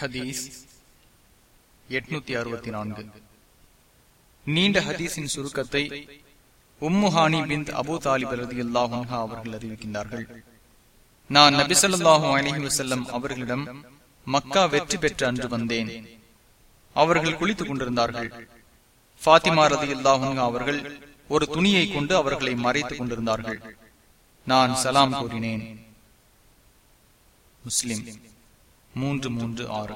ஹதீஸ் எட்நூத்தி அறுபத்தி நான்கு. நீண்ட ஹதீஸின் சுருக்கத்தை உம்முஹானி பிந்த் அபு தாலிப் ரதி அல்லாஹா அவர்கள் அறிவிக்கின்றார்கள். நான் நபிசல்லாஹு அலஹி வசல்லம் அவர்களிடம் மக்கா வெற்றி பெற்ற அன்று வந்தேன். அவர்கள் குளித்துக் கொண்டிருந்தார்கள். பாத்திமா ரதி அல்லாஹா அவர்கள் ஒரு துணியை கொண்டு அவர்களை மறைத்துக் கொண்டிருந்தார்கள். நான் சலாம் கூறினேன் முஸ்லிம். மூன்று மூன்று ஆறு.